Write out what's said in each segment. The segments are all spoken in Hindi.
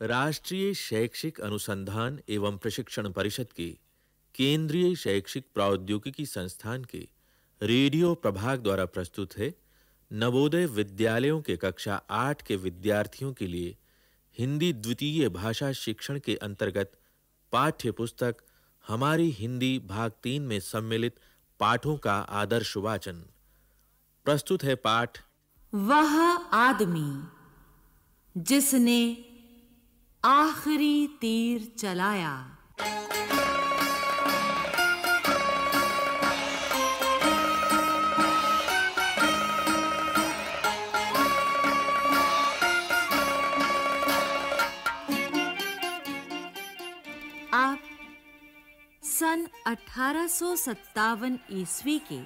राष्ट्रीय शैक्षिक अनुसंधान एवं प्रशिक्षण परिषद के, केंद्रीय शैक्षिक प्रौद्योगिकी संस्थान के, रेडियो प्रभाग द्वारा प्रस्तुत है नवोदय विद्यालयों के कक्षा 8 के विद्यार्थियों के लिए हिंदी द्वितीय भाषा शिक्षण के अंतर्गत पाठ्य पुस्तक हमारी हिंदी भाग 3 में सम्मिलित पाठों का आदर्श वाचन। प्रस्तुत है पाठ वह आदमी जिसने आखिरी तीर चलाया। आप सन 1857 ईस्वी के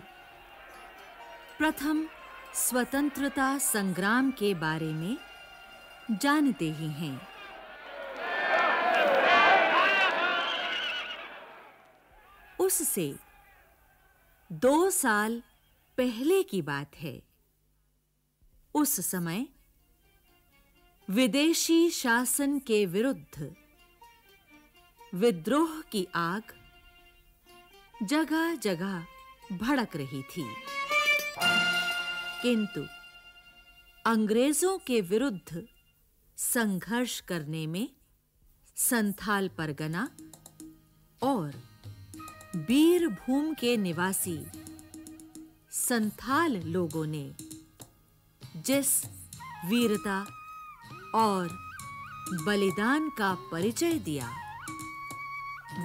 प्रथम स्वतंत्रता संग्राम के बारे में जानते ही हैं। उससे, दो साल पहले की बात है। उस समय, विदेशी शासन के विरुद्ध, विद्रोह की आग जगह-जगह भड़क रही थी। किंतु, अंग्रेज़ों के विरुद्ध संघर्ष करने में संथाल परगना और बीरभूम के निवासी संथाल लोगों ने जिस वीरता और बलिदान का परिचय दिया,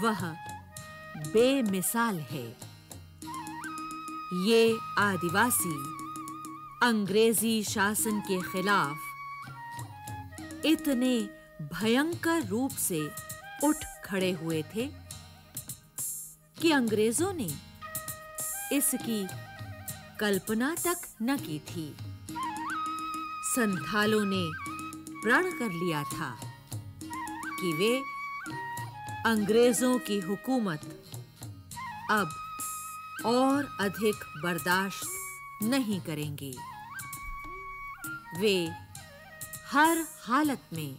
वह बेमिसाल है। ये आदिवासी अंग्रेज़ी शासन के खिलाफ इतने भयंकर रूप से उठ खड़े हुए थे कि अंग्रेज़ों ने इसकी कल्पना तक न की थी। संथालों ने प्रण कर लिया था कि वे अंग्रेज़ों की हुकूमत अब और अधिक बर्दाश्त नहीं करेंगे। वे हर हालत में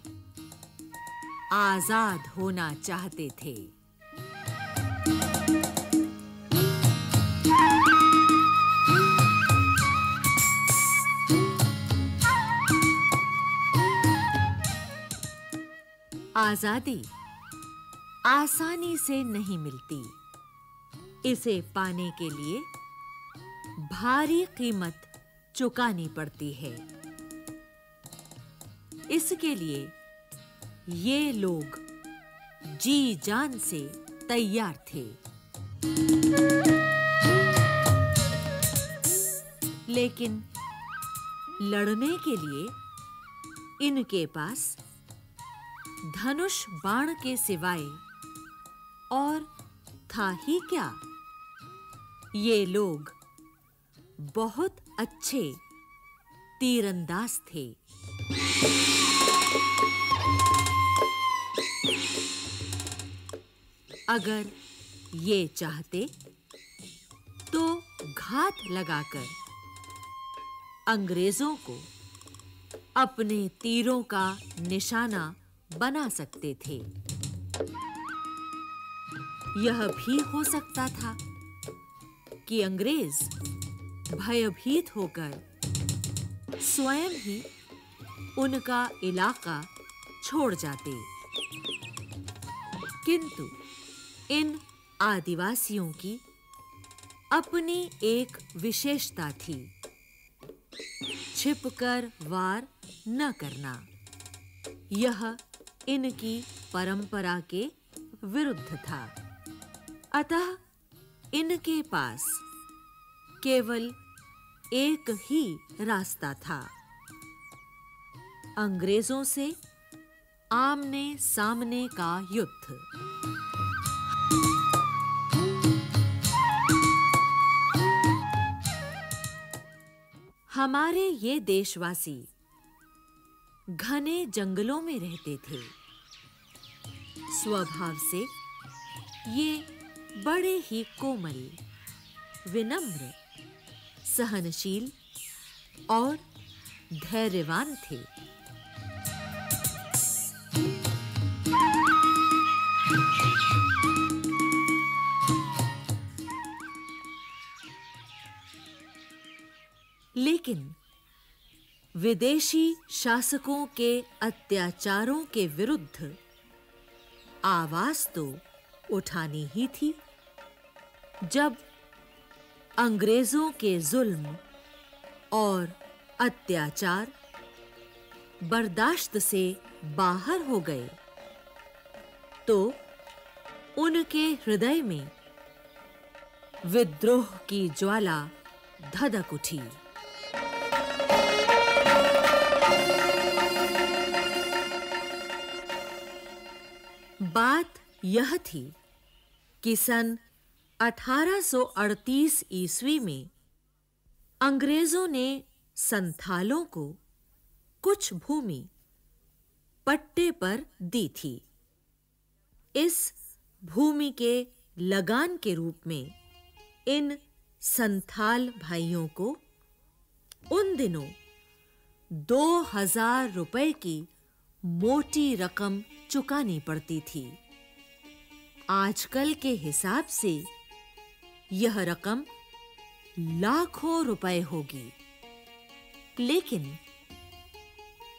आज़ाद होना चाहते थे। आज़ादी आसानी से नहीं मिलती। इसे पाने के लिए भारी कीमत चुकानी पड़ती है। इसके लिए ये लोग जी जान से तैयार थे। लेकिन लड़ने के लिए इनके पास धनुष बाण के सिवाय। और था ही क्या? ये लोग बहुत अच्छे तीरंदाज थे। अगर ये चाहते तो घात लगाकर अंग्रेज़ों को अपने तीरों का निशाना बना सकते थे। यह भी हो सकता था कि अंग्रेज़ भयभीत होकर स्वयं ही उनका इलाका छोड़ जाते। किंतु इन आदिवासियों की अपनी एक विशेषता थी, छिपकर वार न करना। यह इनकी परंपरा के विरुद्ध था। अतः इनके पास केवल एक ही रास्ता था। अंग्रेज़ों से आमने सामने का युद्ध। हमारे ये देशवासी घने जंगलों में रहते थे। स्वभाव से ये बड़े ही कोमल, विनम्र, सहनशील और धैर्यवान थे। लेकिन विदेशी शासकों के अत्याचारों के विरुद्ध आवाज़ तो उठानी ही थी। जब अंग्रेज़ों के जुल्म और अत्याचार बर्दाश्त से बाहर हो गए तो उनके हृदय में विद्रोह की ज्वाला धधक उठी। बात यह थी कि सन 1838 ईस्वी में अंग्रेज़ों ने संथालों को कुछ भूमि पट्टे पर दी थी। इस भूमि के लगान के रूप में इन संथाल भाइयों को उन दिनों दो हज़ार रुपए की मोटी रकम चुकानी पड़ती थी। आजकल के हिसाब से यह रकम लाखों रुपए होगी। लेकिन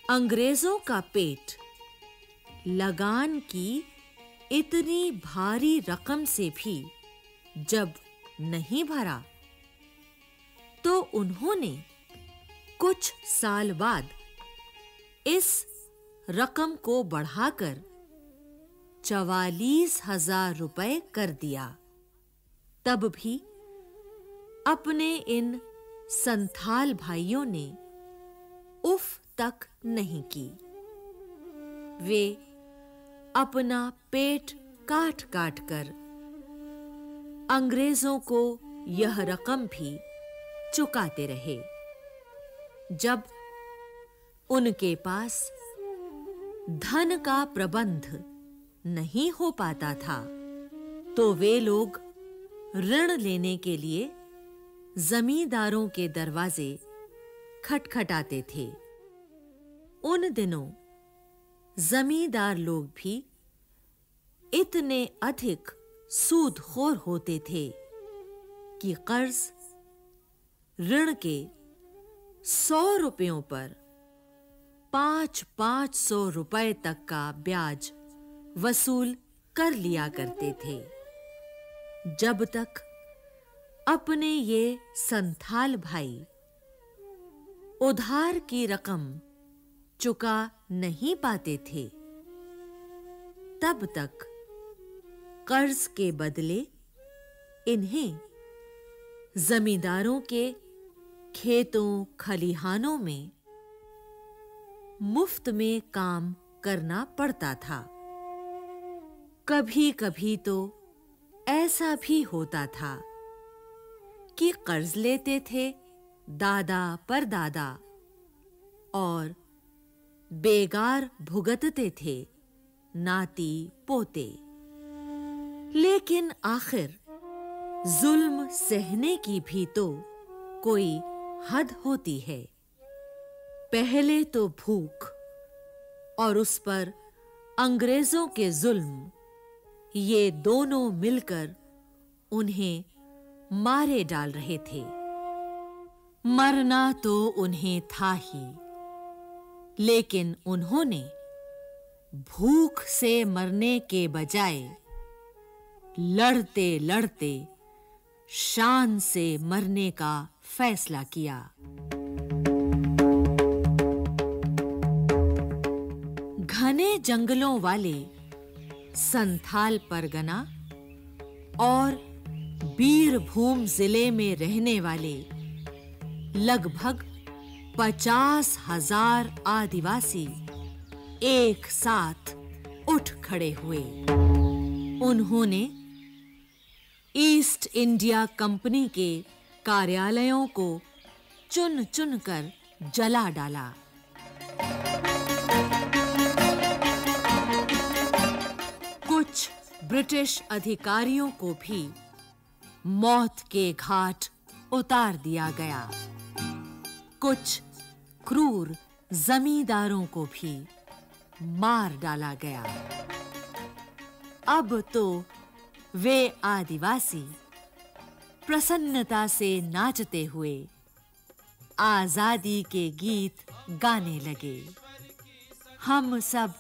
अंग्रेज़ों का पेट लगान की इतनी भारी रकम से भी जब नहीं भरा तो उन्होंने कुछ साल बाद इस रकम को बढ़ाकर चवालीस हज़ार रुपए कर दिया। तब भी अपने इन संथाल भाइयों ने उफ तक नहीं की। वे अपना पेट काट-काट कर अंग्रेज़ों को यह रकम भी चुकाते रहे। जब उनके पास धन का प्रबंध नहीं हो पाता था। तो वे लोग ऋण लेने के लिए जमींदारों के दरवाजे खटखटाते थे। उन दिनों जमींदार लोग भी इतने अधिक सूदखोर होते थे कि कर्ज ऋण के सौ रुपयों पर पाँच पाँच सौ रुपए तक का ब्याज वसूल कर लिया करते थे। जब तक अपने ये संथाल भाई उधार की रकम चुका नहीं पाते थे, तब तक कर्ज के बदले इन्हें जमींदारों के खेतों, खलिहानों में मुफ़्त में काम करना पड़ता था। कभी-कभी तो ऐसा भी होता था कि कर्ज लेते थे दादा पर दादा और बेगार भुगतते थे नाती पोते। लेकिन आखिर जुल्म सहने की भी तो कोई हद होती है। पहले तो भूख और उस पर अंग्रेज़ों के जुल्म। ये दोनों मिलकर उन्हें मारे डाल रहे थे। मरना तो उन्हें था ही, लेकिन उन्होंने भूख से मरने के बजाय लड़ते लड़ते शान से मरने का फैसला किया। घने जंगलों वाले संथाल परगना और बीरभूम ज़िले में रहने वाले लगभग पचास हज़ार आदिवासी एक साथ उठ खड़े हुए। उन्होंने ईस्ट इंडिया कंपनी के कार्यालयों को चुन-चुन कर जला डाला। ब्रिटिश अधिकारियों को भी मौत के घाट उतार दिया गया। कुछ क्रूर जमींदारों को भी मार डाला गया। अब तो वे आदिवासी प्रसन्नता से नाचते हुए आज़ादी के गीत गाने लगे। हम सब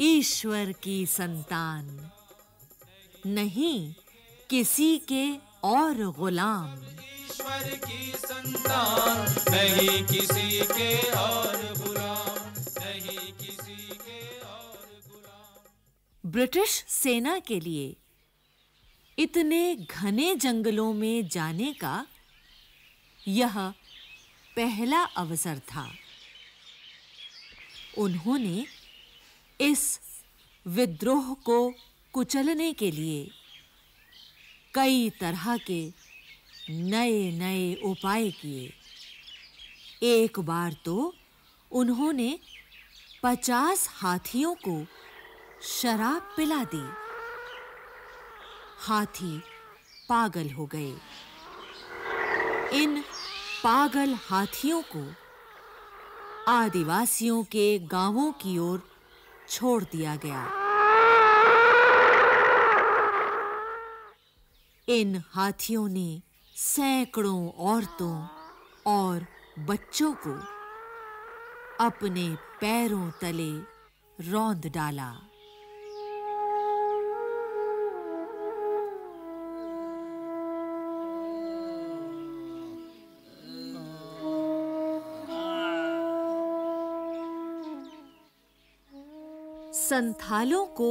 ईश्वर की संतान। नहीं किसी के और गुलाम। ईश्वर की संतान नहीं किसी के और गुलाम नहीं किसी के और गुलाम। ब्रिटिश सेना के लिए इतने घने जंगलों में जाने का यह पहला अवसर था। उन्होंने इस विद्रोह को कुचलने के लिए कई तरह के नए-नए उपाय किए। एक बार तो उन्होंने पचास हाथियों को शराब पिला दी। हाथी पागल हो गए। इन पागल हाथियों को आदिवासियों के गाँवों की ओर छोड़ दिया गया। इन हाथियों ने सैकड़ों औरतों और बच्चों को अपने पैरों तले रौंद डाला। संथालों को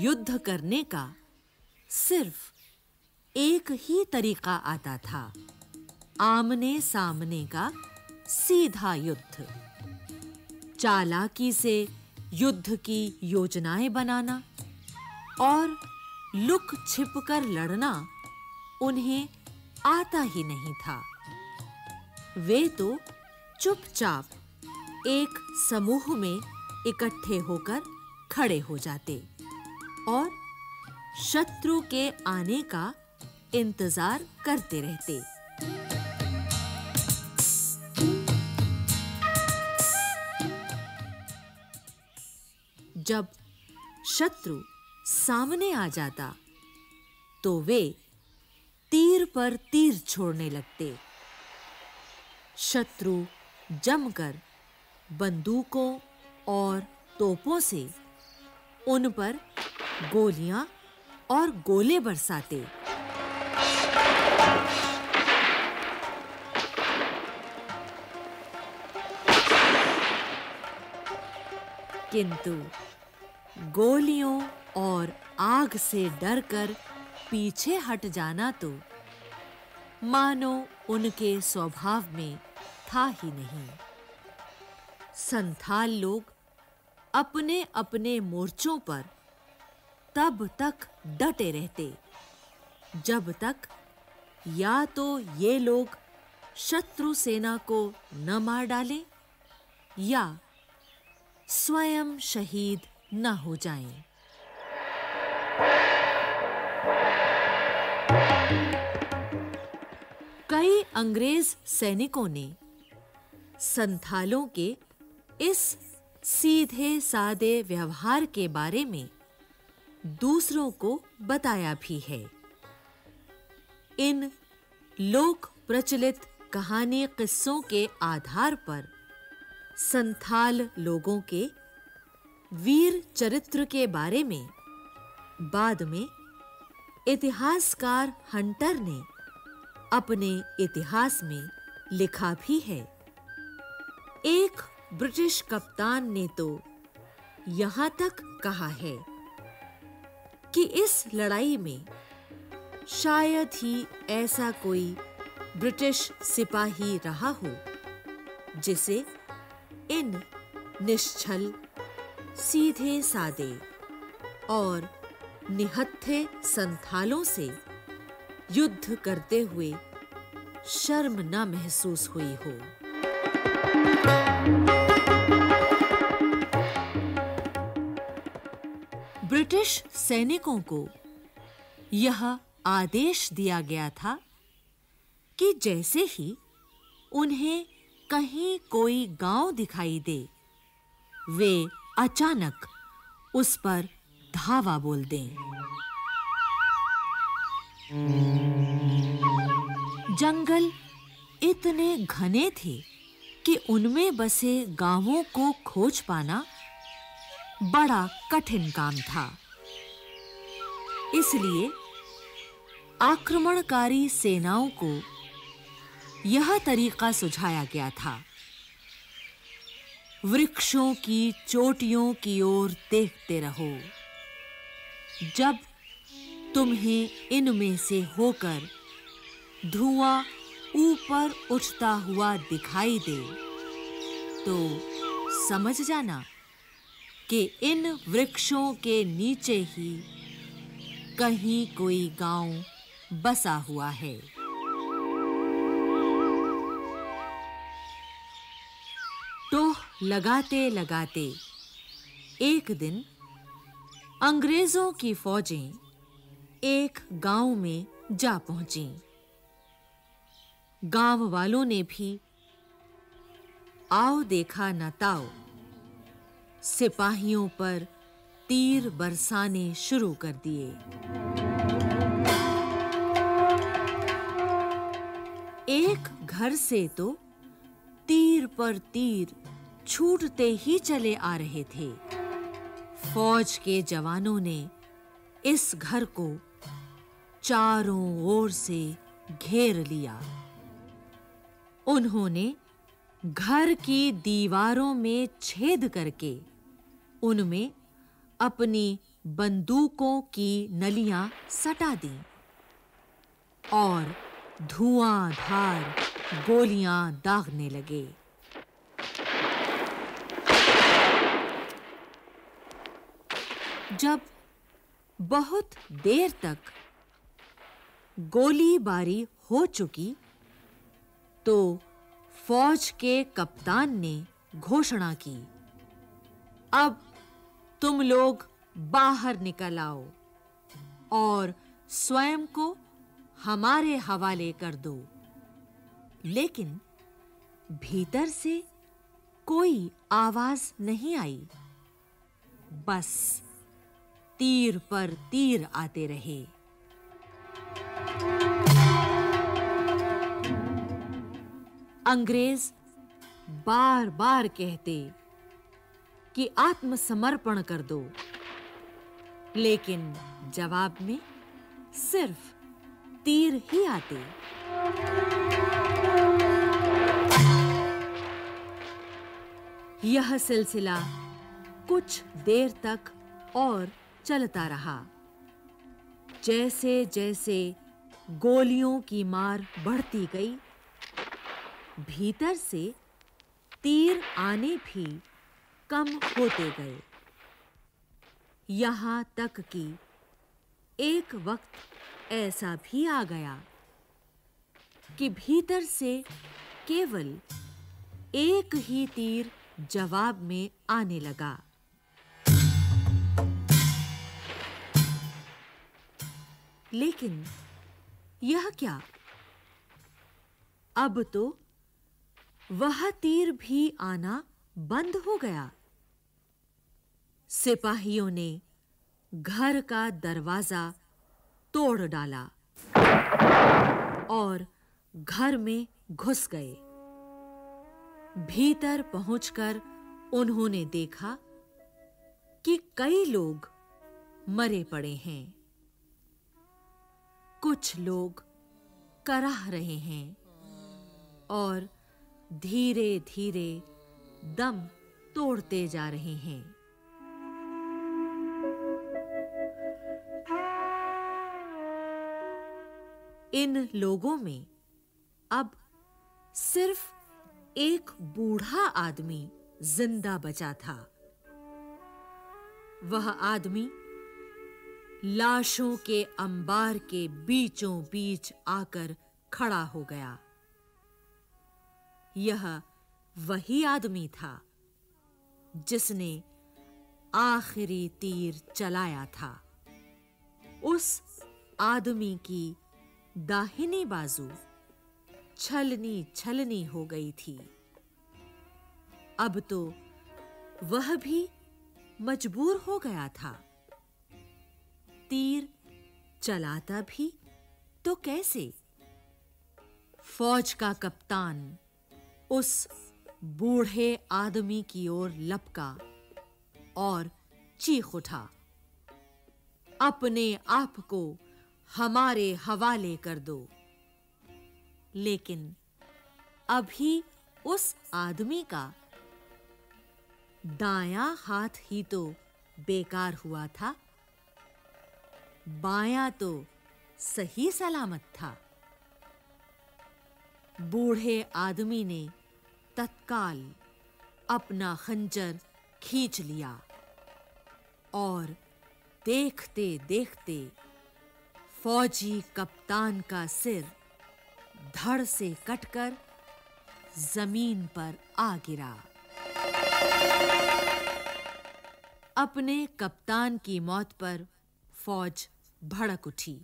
युद्ध करने का सिर्फ़ एक ही तरीका आता था। आमने सामने का सीधा युद्ध। चालाकी से युद्ध की योजनाएँ बनाना और लुक छिपकर लड़ना उन्हें आता ही नहीं था। वे तो चुपचाप एक समूह में इकट्ठे होकर खड़े हो जाते और शत्रु के आने का इंतज़ार करते रहते। जब शत्रु सामने आ जाता तो वे तीर पर तीर छोड़ने लगते। शत्रु जमकर बंदूकों और तोपों से उन पर गोलियाँ और गोले बरसाते। किंतु गोलियों और आग से डरकर पीछे हट जाना तो मानो उनके स्वभाव में था ही नहीं। संथाल लोग अपने-अपने मोर्चों पर तब तक डटे रहते, जब तक या तो ये लोग शत्रु सेना को न मार डालें या स्वयं शहीद न हो जाएँ। कई अंग्रेज़ सैनिकों ने संथालों के इस सीधे सादे व्यवहार के बारे में दूसरों को बताया भी है। इन लोक प्रचलित कहानी किस्सों के आधार पर संथाल लोगों के वीर चरित्र के बारे में, बाद में इतिहासकार हंटर ने अपने इतिहास में लिखा भी है। एक ब्रिटिश कप्तान ने तो यहाँ तक कहा है कि इस लड़ाई में शायद ही ऐसा कोई ब्रिटिश सिपाही रहा हो, जिसे इन निश्चल, सीधे सादे और निहत्थे संथालों से युद्ध करते हुए शर्म न महसूस हुई हो। ब्रिटिश सैनिकों को यह आदेश दिया गया था कि जैसे ही उन्हें कहीं कोई गाँव दिखाई दे। वे अचानक उस पर धावा बोल दें। जंगल इतने घने थे कि उनमें बसे गाँवों को खोज पाना बड़ा कठिन काम था। इसलिए आक्रमणकारी सेनाओं को यह तरीका सुझाया गया था। वृक्षों की चोटियों की ओर देखते रहो। जब तुम्हें इनमें से होकर धुआँ ऊपर उठता हुआ दिखाई दे तो समझ जाना कि इन वृक्षों के नीचे ही कहीं कोई गाँव बसा हुआ है। टोह लगाते लगाते एक दिन अंग्रेज़ों की फौजें एक गाँव में जा पहुँची। गाँव वालों ने भी, आओ देखा न ताओ, सिपाहियों पर तीर बरसाने शुरू कर दिए। एक घर से तो तीर पर तीर छूटते ही चले आ रहे थे। फौज के जवानों ने इस घर को चारों ओर से घेर लिया। उन्होंने घर की दीवारों में छेद करके उनमें अपनी बंदूकों की नलियाँ सटा दी और धुआंधार गोलियाँ दागने लगे। जब बहुत देर तक गोलीबारी हो चुकी तो फौज के कप्तान ने घोषणा की, अब तुम लोग बाहर निकल आओ और स्वयं को हमारे हवाले कर दो। लेकिन भीतर से कोई आवाज़ नहीं आई। बस तीर पर तीर आते रहे। अंग्रेज़ बार-बार कहते कि आत्मसमर्पण कर दो। लेकिन जवाब में सिर्फ़ तीर ही आते। यह सिलसिला कुछ देर तक और चलता रहा। जैसे-जैसे गोलियों की मार बढ़ती गई, भीतर से तीर आने भी कम होते गए। यहाँ तक कि एक वक्त ऐसा भी आ गया कि भीतर से केवल एक ही तीर जवाब में आने लगा। लेकिन यह क्या? अब तो वह तीर भी आना बंद हो गया। सिपाहियों ने घर का दरवाज़ा तोड़ डाला और घर में घुस गए। भीतर पहुंचकर उन्होंने देखा कि कई लोग मरे पड़े हैं। कुछ लोग कराह रहे हैं और धीरे-धीरे दम तोड़ते जा रहे हैं। इन लोगों में अब सिर्फ़ एक बूढ़ा आदमी ज़िंदा बचा था। वह आदमी लाशों के अंबार के बीचों बीच आकर खड़ा हो गया। यह वही आदमी था जिसने आखिरी तीर चलाया था। उस आदमी की दाहिनी बाजू छलनी छलनी हो गई थी। अब तो वह भी मजबूर हो गया था। तीर चलाता भी तो कैसे? फौज का कप्तान उस बूढ़े आदमी की ओर लपका और चीख उठा। अपने आप को हमारे हवाले कर दो। लेकिन अभी उस आदमी का दायां हाथ ही तो बेकार हुआ था, बायां तो सही सलामत था। बूढ़े आदमी ने तत्काल अपना खंजर खींच लिया और देखते देखते फौजी कप्तान का सिर धड़ से कटकर ज़मीन पर आ गिरा। अपने कप्तान की मौत पर फौज भड़क उठी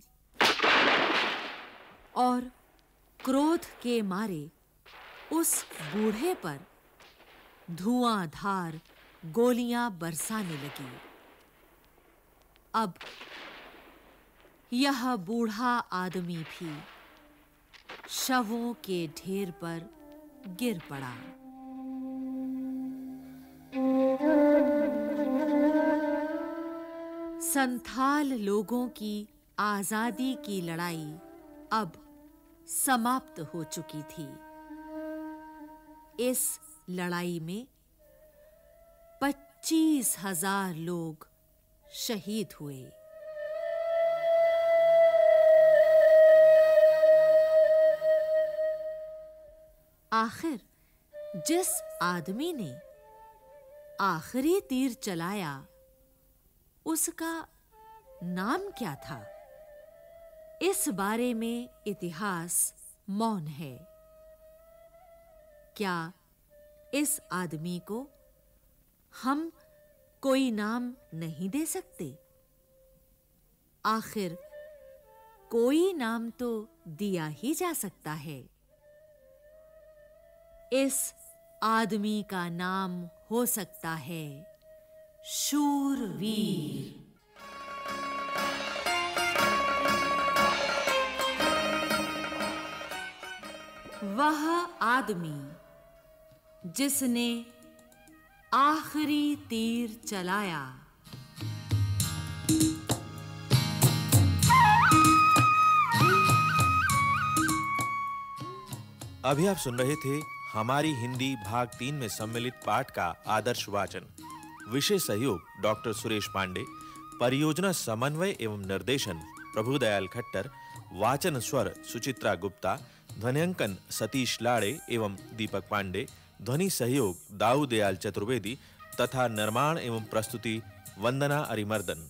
और क्रोध के मारे उस बूढ़े पर धुआंधार गोलियाँ बरसाने लगी। अब यह बूढ़ा आदमी भी शवों के ढेर पर गिर पड़ा। संथाल लोगों की आज़ादी की लड़ाई अब समाप्त हो चुकी थी। इस लड़ाई में पच्चीस हज़ार लोग शहीद हुए। आखिर, जिस आदमी ने आखिरी तीर चलाया, उसका नाम क्या था? इस बारे में इतिहास मौन है। क्या इस आदमी को हम कोई नाम नहीं दे सकते? आखिर, कोई नाम तो दिया ही जा सकता है। इस आदमी का नाम हो सकता है शूरवीर। वह आदमी जिसने आखिरी तीर चलाया। अभी आप सुन रहे थे हमारी हिंदी भाग तीन में सम्मिलित पाठ का आदर्श वाचन। विषय सहयोग डॉक्टर सुरेश पांडे, परियोजना समन्वय एवं निर्देशन प्रभुदयाल खट्टर, वाचन स्वर सुचित्रा गुप्ता, ध्वनियांकन सतीश लाड़े एवं दीपक पांडे, ध्वनि सहयोग दाऊदयाल चतुर्वेदी तथा निर्माण एवं प्रस्तुति वंदना अरिमर्दन।